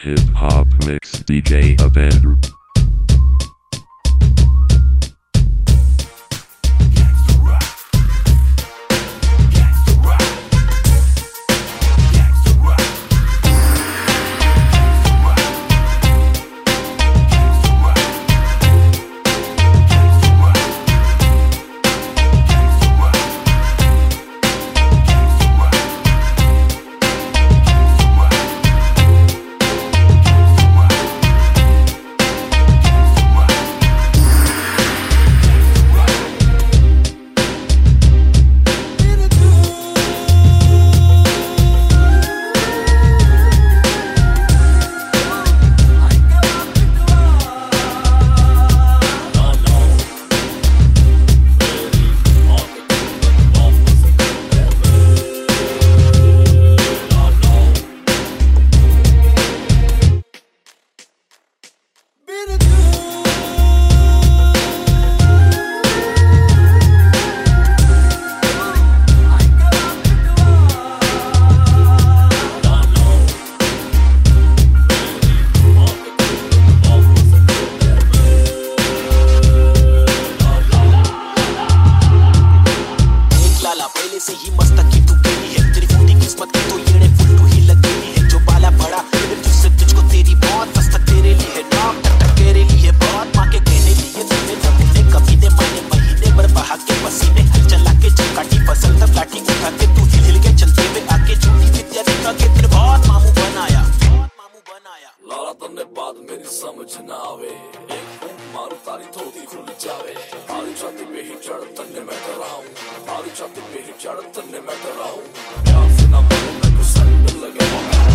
hip hop mix DJ Abed. रास्ता की तू गई है तेरी फोनी किस्मत की तो ये पे ही चढ़ तन्ने मैं डराऊं हमारी छाती पे ही चढ़ तन्ने मैं डराऊं चांस ना बोलो, मैं को संग लगे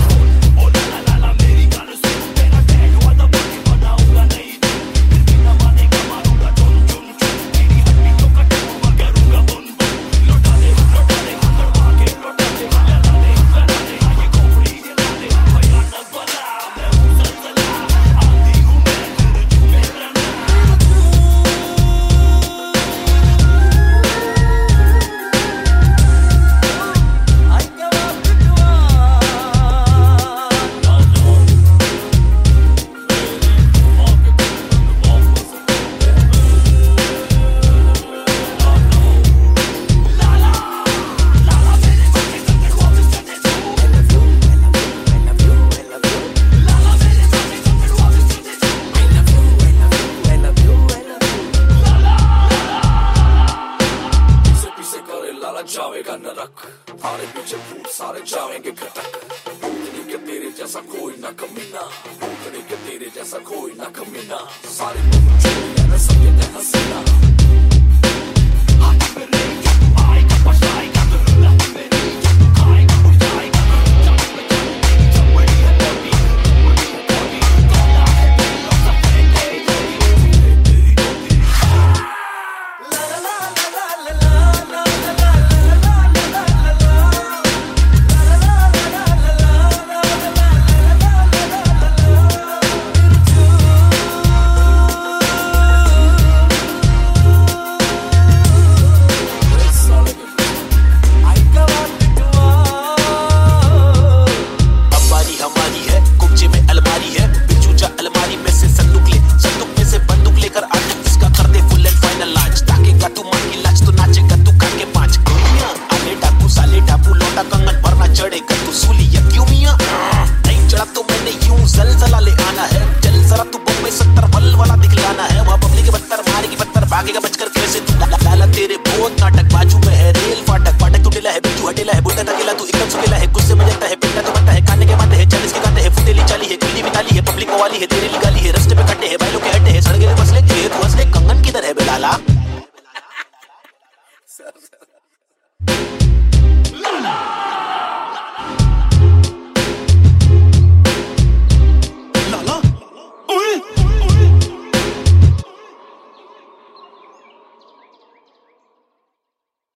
सारा जावेगा नरक। आरे पीछे फूट, सारे जावेंगे घटक। भूतनी के तेरे जैसा कोई ना कमीना। भूतनी के तेरे जैसा कोई ना कमीना। सारे तुम चोरिया न सबके हसीना